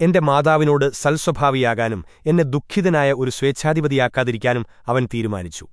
എന്റെ മാതാവിനോട് സൽസ്വഭാവിയാകാനും എന്നെ ദുഃഖിതനായ ഒരു സ്വേച്ഛാധിപതിയാക്കാതിരിക്കാനും അവൻ തീരുമാനിച്ചു